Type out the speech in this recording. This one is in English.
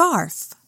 scarf.